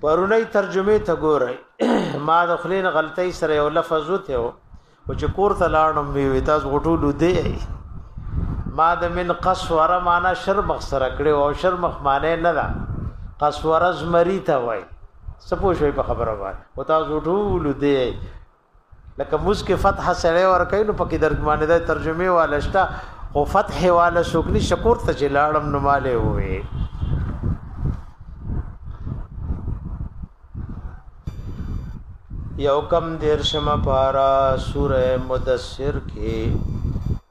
پرونی ترجمه ته ګورئ ما د خلین غلطی سره یو لفظ وته او چې کور ته لاړم وی تاسو غټولو دی ما د من قصوره معنا شرمخ سره کړو او شرمخ معنی نه ده قصوره زمری ته وای سپو شوی په خبره باندې او تاسو ټول دی لکه موز کې فتح سره ور کوي نو پکې درجمانه ده ترجمه والشتا خو فتح والا سوکني شکور ته چې لاړم نو مالې وې یو کم دیر شمه پارا سوره مدثر کې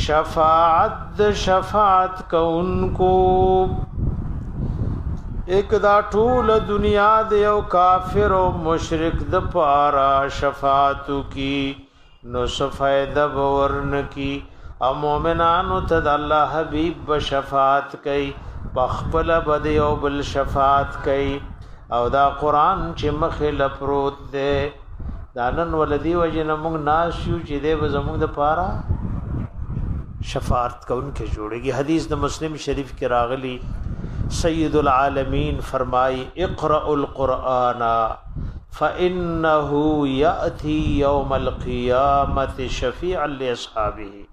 شفاعت د شفاعت کونکو ایک دا ټول دنیا د یو کافر او مشرک د پارا شفاعت کی نو سفیده باورن کی او مؤمنانو ته د الله حبیب بشفاعت کوي پخپل بد او بل شفاعت کوي او دا قران چې مخه لپروت ده دا نن ولدی وجه نه موږ ناس یو چې دې به زموږ د پاره شفاعت کوونکې جوړيږي حدیث د مسلم شریف کې راغلی سید العالمین فرمای اقرا القرآن فانه یاتی یوم القیامت شفیعا لاصحابه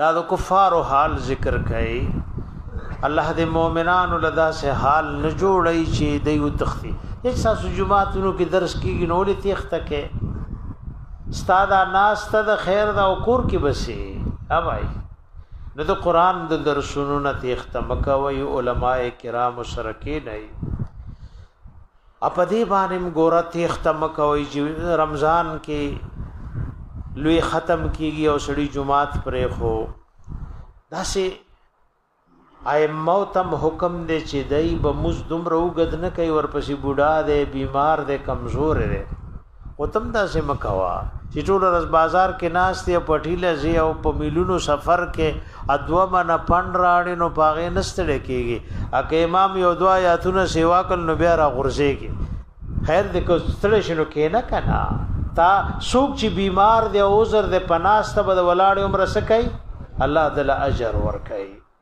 دا د کفارو حال ذکر کړي الله دې مؤمنانو لدا سه حال نه جوړي چې دی او تختی هیڅ تاسو جمعاتونو کې درس کیږي نو لې تخته کې استاد ناس ته د خیر دا او کور کې بسي اوای نو د قران د درسونو نه تخته مکوي علما کرام سره کې نه او په دې باندې هم ګوره تېښته مه کوئ چې رمضان کې لوی ختم کیږي او سړی جمعات پرې خو داسې ائمه تم حکم دی چې دای به مز دومره وګد نه کوي ورپسې بوډا دی بیمار دی کمزور دی وتم دا سه مکوا چې ټول ورځ بازار کې ناس دی پټی لزی او په میلونو سفر کې ادو من پن راړي نو پاغه نستړي کیږي اګه امام یو دوا یاتونه سیوا کل نو بیا را غرزيږي خیر دې کو ستړي شنو کې نه کنا تا سوق چې بیمار دی او عذر دې پناسته بد ولاړ عمر سکي الله دل اجر ور کوي